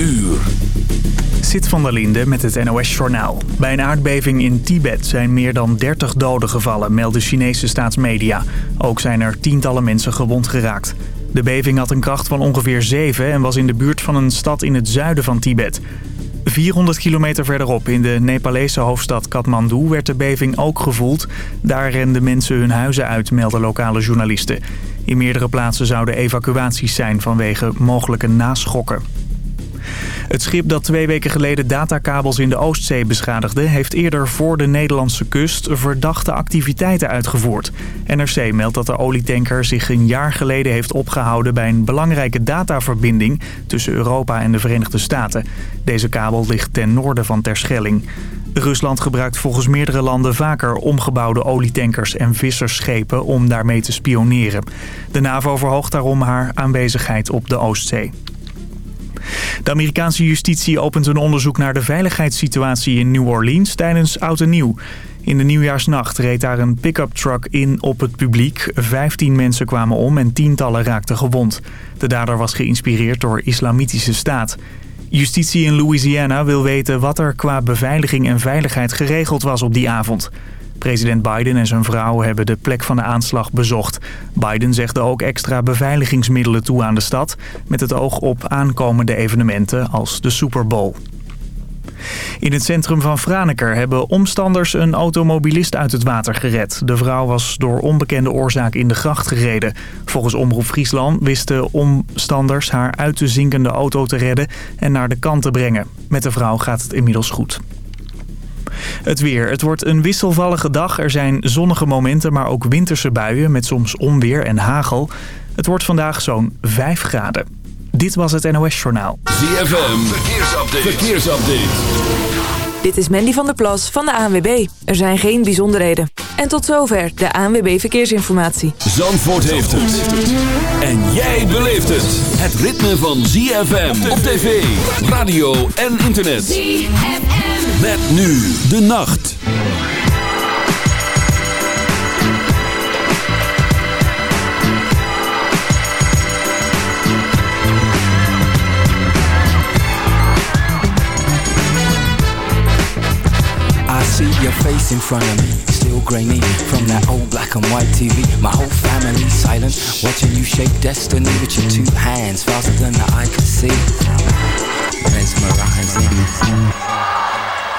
uur. Van der Linde met het NOS-journaal. Bij een aardbeving in Tibet zijn meer dan 30 doden gevallen, melden Chinese staatsmedia. Ook zijn er tientallen mensen gewond geraakt. De beving had een kracht van ongeveer 7 en was in de buurt van een stad in het zuiden van Tibet. 400 kilometer verderop in de Nepalese hoofdstad Kathmandu werd de beving ook gevoeld. Daar renden mensen hun huizen uit, melden lokale journalisten. In meerdere plaatsen zouden evacuaties zijn vanwege mogelijke naschokken. Het schip dat twee weken geleden datakabels in de Oostzee beschadigde... heeft eerder voor de Nederlandse kust verdachte activiteiten uitgevoerd. NRC meldt dat de olietanker zich een jaar geleden heeft opgehouden... bij een belangrijke dataverbinding tussen Europa en de Verenigde Staten. Deze kabel ligt ten noorden van Terschelling. Rusland gebruikt volgens meerdere landen vaker omgebouwde olietankers en vissersschepen om daarmee te spioneren. De NAVO verhoogt daarom haar aanwezigheid op de Oostzee. De Amerikaanse justitie opent een onderzoek naar de veiligheidssituatie in New Orleans tijdens Oud en Nieuw. In de nieuwjaarsnacht reed daar een pick-up truck in op het publiek. Vijftien mensen kwamen om en tientallen raakten gewond. De dader was geïnspireerd door islamitische staat. Justitie in Louisiana wil weten wat er qua beveiliging en veiligheid geregeld was op die avond. President Biden en zijn vrouw hebben de plek van de aanslag bezocht. Biden zegde ook extra beveiligingsmiddelen toe aan de stad... met het oog op aankomende evenementen als de Super Bowl. In het centrum van Franeker hebben omstanders een automobilist uit het water gered. De vrouw was door onbekende oorzaak in de gracht gereden. Volgens Omroep Friesland wisten omstanders haar uit de zinkende auto te redden en naar de kant te brengen. Met de vrouw gaat het inmiddels goed. Het weer. Het wordt een wisselvallige dag. Er zijn zonnige momenten, maar ook winterse buien met soms onweer en hagel. Het wordt vandaag zo'n 5 graden. Dit was het NOS Journaal. ZFM. Verkeersupdate. Verkeersupdate. Dit is Mandy van der Plas van de ANWB. Er zijn geen bijzonderheden. En tot zover de ANWB Verkeersinformatie. Zandvoort heeft het. En jij beleeft het. Het ritme van ZFM op tv, radio en internet. ZFM. Met nu de nacht. I see your face in front of me, still grainy from that old black and white TV. My whole family silent, watching you shape destiny with your two hands faster than the eye can see. Mesmerizing.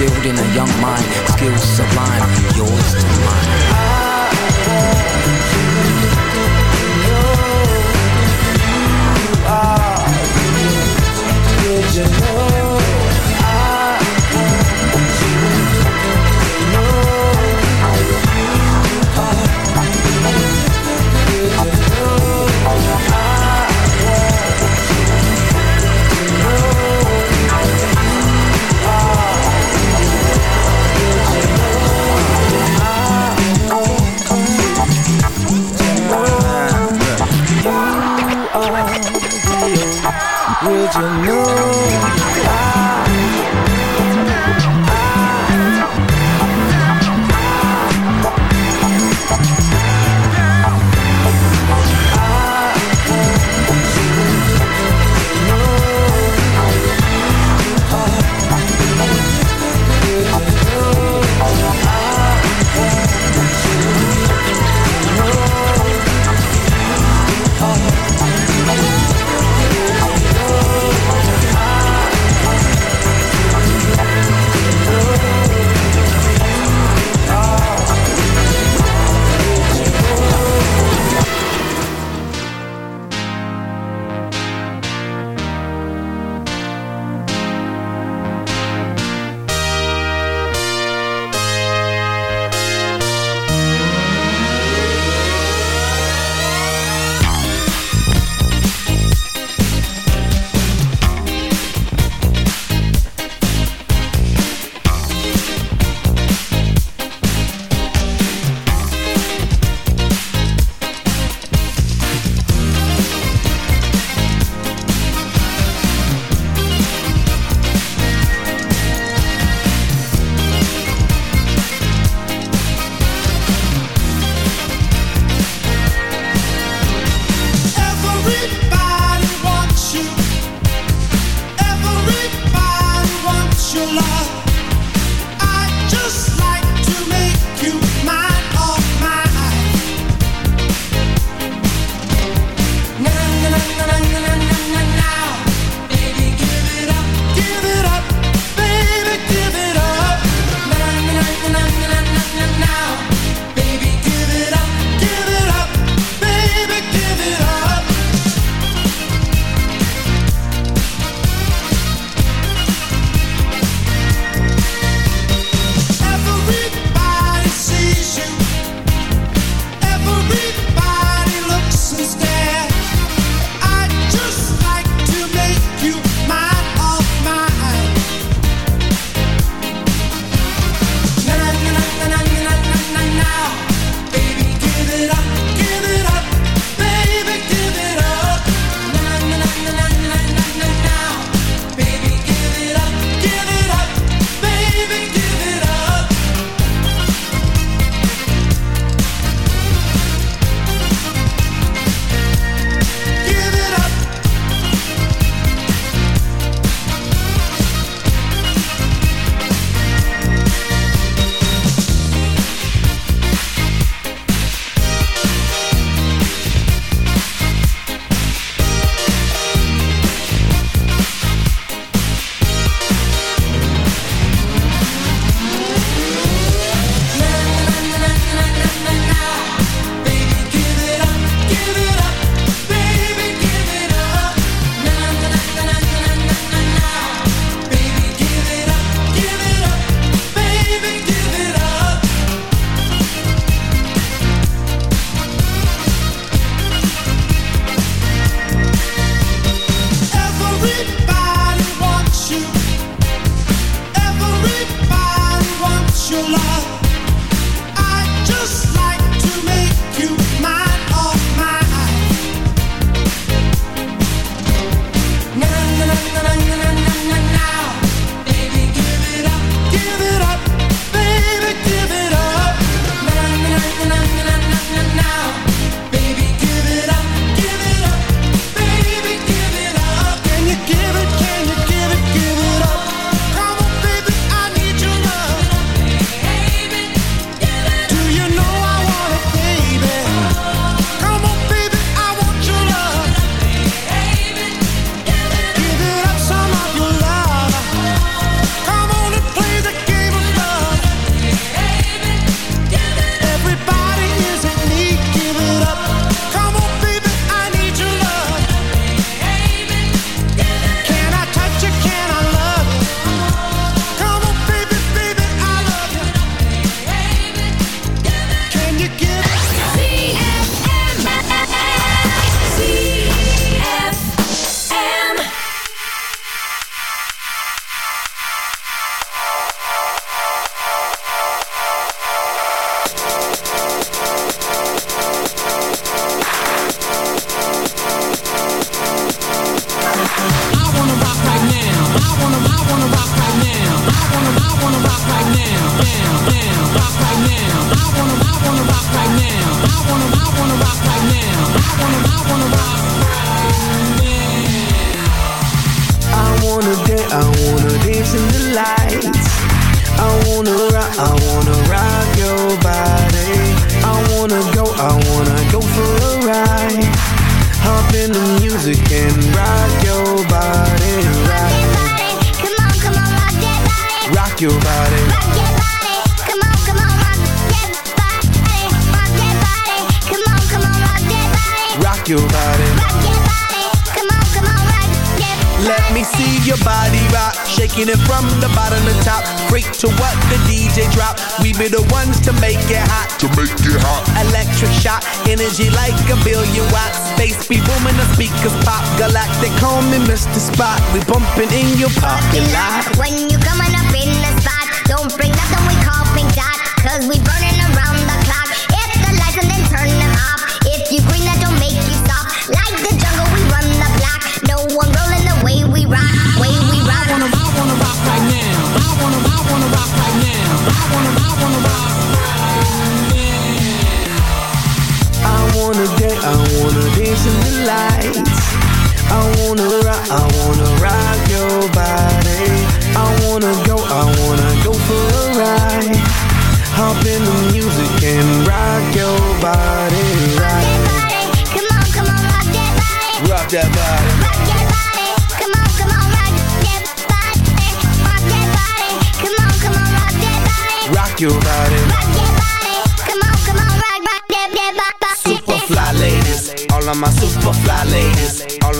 instilled in a young mind, skills sublime, yours to mine. You are, you know?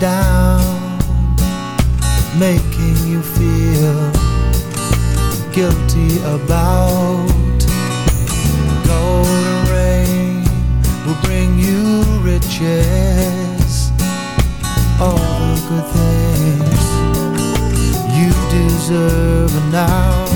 down, making you feel guilty about. Golden rain will bring you riches, all the good things you deserve now.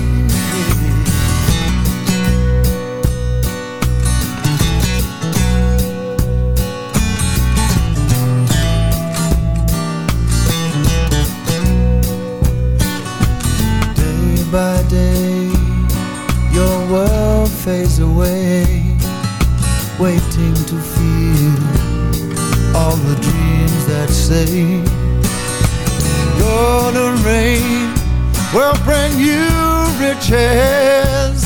Will bring you riches,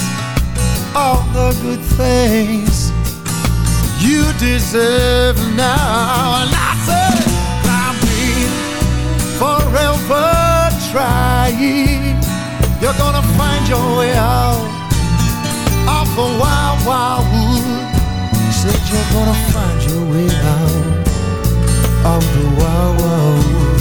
all the good things you deserve now. And I say, climbing forever trying. You're gonna find your way out of the wild, wild wood. Said you're gonna find your way out of the wild, wild wood.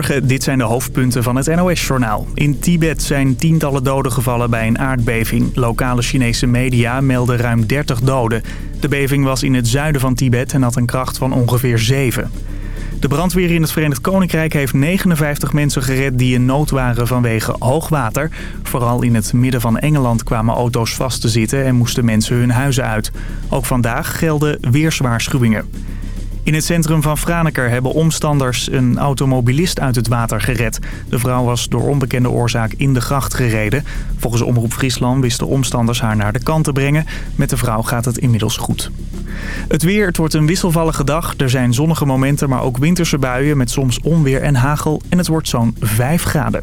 Dit zijn de hoofdpunten van het NOS-journaal. In Tibet zijn tientallen doden gevallen bij een aardbeving. Lokale Chinese media melden ruim 30 doden. De beving was in het zuiden van Tibet en had een kracht van ongeveer 7. De brandweer in het Verenigd Koninkrijk heeft 59 mensen gered die in nood waren vanwege hoogwater. Vooral in het midden van Engeland kwamen auto's vast te zitten en moesten mensen hun huizen uit. Ook vandaag gelden weerswaarschuwingen. In het centrum van Franeker hebben omstanders een automobilist uit het water gered. De vrouw was door onbekende oorzaak in de gracht gereden. Volgens Omroep Friesland wisten omstanders haar naar de kant te brengen. Met de vrouw gaat het inmiddels goed. Het weer, het wordt een wisselvallige dag. Er zijn zonnige momenten, maar ook winterse buien met soms onweer en hagel. En het wordt zo'n 5 graden.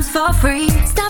comes for free. Stop